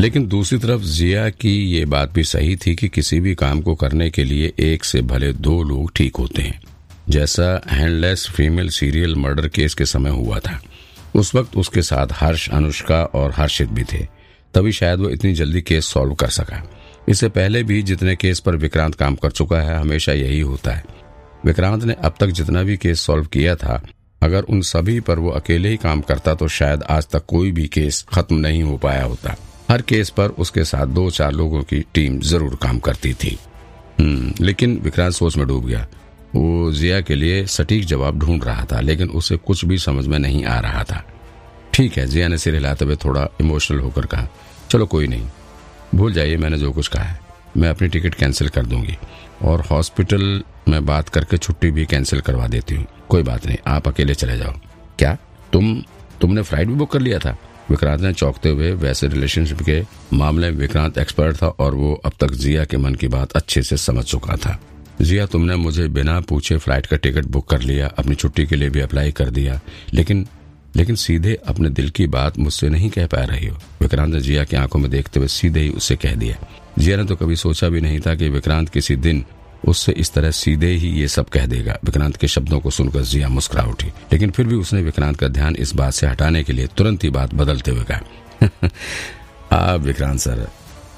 लेकिन दूसरी तरफ़ जिया की ये बात भी सही थी कि किसी भी काम को करने के लिए एक से भले दो लोग ठीक होते हैं। जैसा handless female serial murder case के समय हुआ था। उस वक्त उसके साथ हर्ष, अनुष्का और हर्षित भी थे। तभी शायद वो इतनी जल्दी केस सॉल्व कर सका। इससे पहले भी जितने केस पर विक्रांत काम कर चुका है, हमेशा यही होता है। विक्रांत ने अब तक जितना भी केस सॉल्व किया था, अगर उन सभी पर वो अकेले ही काम करता तो शायद आज तक कोई भी केस खत्म नहीं हो पाया होता। हर केस पर उसके साथ दो चार लोगों की टीम ज़रूर काम करती थी। हम्म, लेकिन विक्रांत सोच में डूब गया। वो जिया के लिए सटीक जवाब ढूंढ रहा था लेकिन उसे कुछ भी समझ में नहीं आ रहा था। ठीक है जिया ने सिर हिलाते हुए थोड़ा इमोशनल होकर कहा चलो कोई नहीं भूल जाइए मैंने जो कुछ कहा है। मैं अपनी टिकट कैंसिल कर दूँगी और हॉस्पिटल में बात करके छुट्टी भी कैंसिल करवा देती हूँ। कोई बात नहीं आप अकेले चले जाओ। क्या? तुम तुमने फ़्लाइट भी बुक कर लिया था? विक्रांत ने चौंकते हुए वैसे रिलेशनशिप के मामले में विक्रांत एक्सपर्ट था और वो अब तक जिया के मन की बात अच्छे से समझ चुका था। जिया, तुमने मुझे बिना पूछे फ़्लाइट का टिकट बुक कर लिया, अपनी छुट्टी के लिए भी अप्लाई कर दिया, लेकिन लेकिन सीधे अपने दिल की बात मुझसे नहीं कह पा रही हो। विक्रांत ने जिया की आँखों में देखते हुए सीधे ही उससे कह दिया। जिया ने तो कभी सोचा भी नहीं था कि विक्रांत किसी दिन उससे इस तरह सीधे ही ये सब कह देगा। विक्रांत के शब्दों को सुनकर जिया मुस्कुरा उठी, लेकिन फिर भी उसने विक्रांत का ध्यान इस बात से हटाने के लिए तुरंत ही बात बदलते हुए कहा आप विक्रांत सर,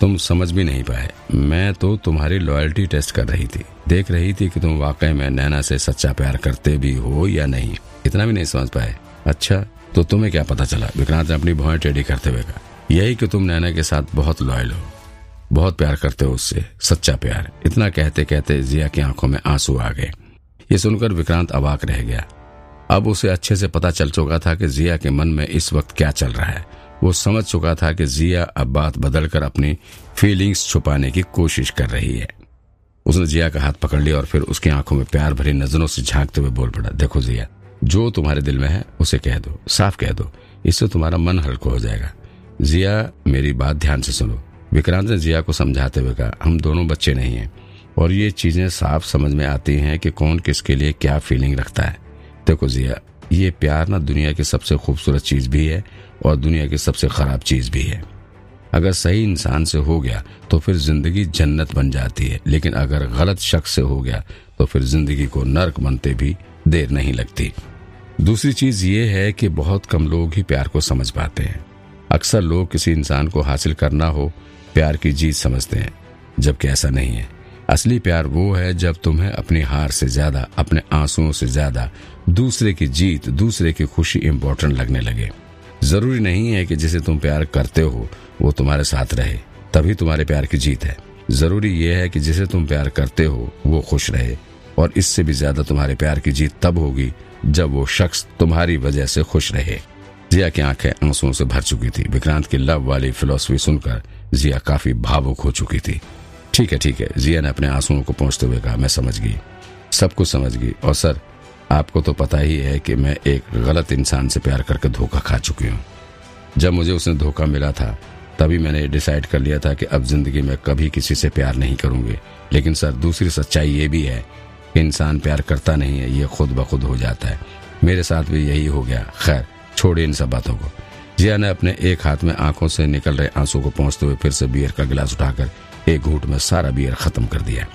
तुम समझ भी नहीं पाए। मैं तो तुम्हारी लॉयल्टी टेस्ट कर रही थी। देख रही थी कि तुम वाकई में नैना से सच्चा प्यार करते भी हो या नहीं। इतना भी नहीं समझ पाए। अच्छा तो तुम्हें क्या पता चला? विक्रांत ने अपनी भौएँ टेढ़ी करते हुए कहा, यही कि तुम नैना के साथ बहुत लॉयल हो। बहुत प्यार करते हो उससे, सच्चा प्यार। इतना कहते कहते जिया की आँखों में आँसू आ गए। ये सुनकर विक्रांत अवाक रह गया। अब उसे अच्छे से पता चल चुका था कि जिया के मन में इस वक्त क्या चल रहा है। वो समझ चुका था कि जिया अब बात बदलकर अपनी फीलिंग्स छुपाने की कोशिश कर रही है। उसने जिया का हाथ पकड़ लिया और फिर उसकी आँखों में प्यार भरी नज़रों से झांकते हुए बोल पड़ा, देखो जिया, जो तुम्हारे दिल में है, उसे कह दो, साफ़ कह दो, इससे तुम्हारा मन हल्का हो जाएगा। जिया, मेरी बात ध्यान से सुनो। विक्रांत ने जिया को समझाते हुए कहा, हम दोनों बच्चे नहीं हैं और ये चीज़ें साफ़ समझ में आती हैं कि कौन किसके लिए क्या फीलिंग रखता है। देखो जिया, ये प्यार ना दुनिया की सबसे खूबसूरत चीज़ भी है और दुनिया की सबसे खराब चीज़ भी है। अगर सही इंसान से हो गया तो फिर ज़िंदगी जन्नत बन जाती है, लेकिन अगर गलत शख्स से हो गया तो फिर ज़िंदगी को नर्क बनते भी देर नहीं लगती। दूसरी चीज़ ये है कि बहुत कम लोग ही प्यार को समझ पाते हैं। अक्सर लोग किसी इंसान को हासिल करना हो प्यार की जीत समझते हैं, जबकि ऐसा नहीं है। असली प्यार वो है जब तुम्हें अपनी हार से ज़्यादा, अपने आंसुओं से ज़्यादा, दूसरे की जीत, दूसरे की खुशी इम्पोर्टेंट लगने लगे। ज़रूरी नहीं है कि जिसे तुम प्यार करते हो, वो तुम्हारे साथ रहे, तभी तुम्हारे प्यार की जीत है। ज़रूरी यह है कि जिसे तुम प्यार करते हो, वो खुश रहे, और इससे भी ज़्यादा तुम्हारे प्यार की जीत तब होगी, जब वो शख्स तुम्हारी वजह से खुश रहे। जिया की आँखें आंसुओं से भर चुकी थी। विक्रांत की लव वाली फिलोसफी सुनकर जिया काफ़ी भावुक हो चुकी थी। ठीक है ठीक है, जिया ने अपने आंसुओं को पहुँचते हुए कहा, मैं समझ गई। सब कुछ समझ गई। और सर, आपको तो पता ही है कि मैं एक गलत इंसान से प्यार करके धोखा खा चुकी हूँ। जब मुझे उसने धोखा मिला था, तभी मैंने डिसाइड कर लिया था कि अब ज़िंदगी में कभी किसी से प्यार नहीं करूँगी। लेकिन सर, दूसरी सच्चाई ये भी है कि इंसान प्यार करता नहीं है, ये खुद ब खुद हो जाता है। मेरे साथ भी यही हो गया। खैर, छोड़िए इन सब बातों को। जिया ने अपने एक हाथ में आँखों से निकल रहे आँसू को पहुँचते हुए फिर से बियर का गिलास उठाकर एक घूट में सारा बियर खत्म कर दिया।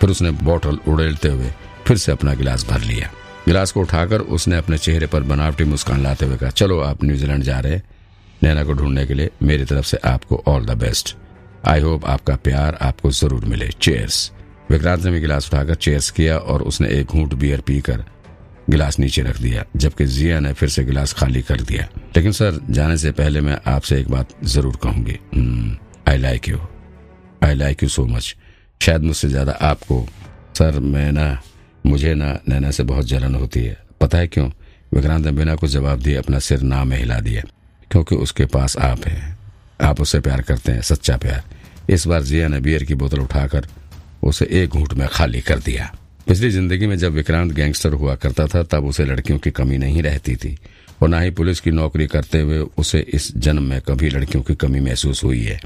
फिर उसने बोतल उड़ेलते हुए फिर से अपना गिलास भर लिया। गिलास को उठाकर उसने अपने चेहरे पर बनावटी मुस्कान लाते हुए कहा, चलो, आप न्यूजीलैंड जा रहे नैना को ढूँढने के लिए मेरी तरफ़ से आपको all the best. I hope आपका प्यार आपको ज़रूर मिले। चेयर्स। विक्रांत ने भी गिलास उठाकर चेयर्स किया और उसने एक घूंट बियर पीकर गिलास नीचे रख दिया, जबकि जिया ने फिर से गिलास खाली कर दिया। लेकिन सर, जाने से पहले मैं आपसे एक बात ज़रूर कहूँगी। I like you I like you so much शायद मुझसे ज़्यादा आपको। सर, मैं ना, मुझे ना, नैना से बहुत जलन होती है। पता है क्यों? विक्रांत ने बिना कुछ जवाब दिए अपना सिर ना में हिला दिया। क्योंकि उसके पास आप हैं। आप उससे प्यार करते हैं, सच्चा प्यार। इस बार जिया ने बियर की बोतल उठाकर उसे एक घूट में खाली कर दिया। पिछली ज़िंदगी में जब विक्रांत गैंगस्टर हुआ करता था, तब उसे लड़कियों की कमी नहीं रहती थी। और न ही पुलिस की नौकरी करते हुए उसे इस जन्म में कभी लड़कियों की कमी महसूस हुई है।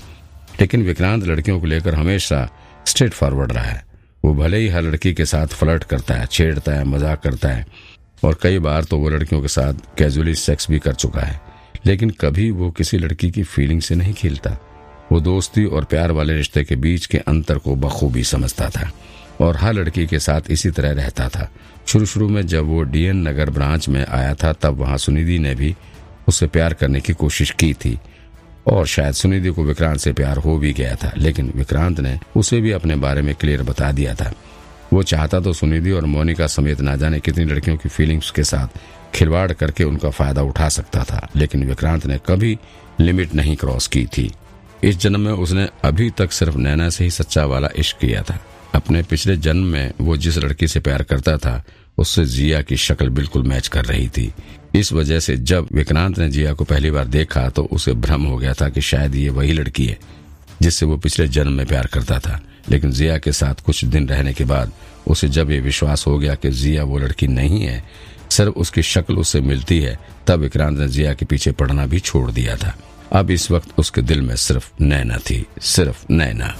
लेकिन विक्रांत लड़कियों को लेकर हमेशा स्ट्रेट फॉरवर्ड रहा है। वो भले ही हर लड़की के साथ फ्लर्ट करता है, छेड़ता है, मज़ाक करता है, और कई बार तो वो लड़कियों के साथ कैजुअली सेक्स भी कर चुका है। लेकिन कभी वो किसी लड़की की फीलिंग से नहीं खेलता। वो दोस्ती और प्यार वाले रिश्ते के बीच के अंतर को बखूबी समझता था। और हर लड़की के साथ इसी तरह रहता था। शुरू शुरू में जब वो डीएन नगर ब्रांच में आया था, तब वहाँ सुनिधि ने भी उससे प्यार करने की कोशिश की थी। और शायद सुनिधि को विक्रांत से प्यार हो भी गया था, लेकिन विक्रांत ने उसे भी अपने बारे में क्लियर बता दिया था। वो चाहता तो सुनिधि और मोनिका समेत ना जाने कितनी लड़कियों की फीलिंग्स के साथ खिलवाड़ करके उनका फ़ायदा उठा सकता था, लेकिन विक्रांत ने कभी लिमिट नहीं क्रॉस की थी। इस जन्म में उसने अभी तक सिर्फ़ नैना से ही सच्चा वाला इश्क किया था। अपने पिछले जन्म में वो जिस लड़की से प्यार करता था, उससे जिया की शक्ल बिल्कुल मैच कर रही थी। इस वजह से जब विक्रांत ने जिया को पहली बार देखा तो उसे भ्रम हो गया था कि शायद ये वही लड़की है, जिससे वो पिछले जन्म में प्यार करता था। लेकिन जिया के साथ कुछ दिन रहने के बाद उसे जब ये विश्वास हो गया कि जिया वो लड़की नहीं है सिर्फ़ उसकी शक्ल उससे मिलती है, तब विक्रांत ने जिया के पीछे पड़ना भी छोड़ दिया था। अब इस वक्त उसके दिल में सिर्फ़ नैना थी, सिर्फ़ नैना।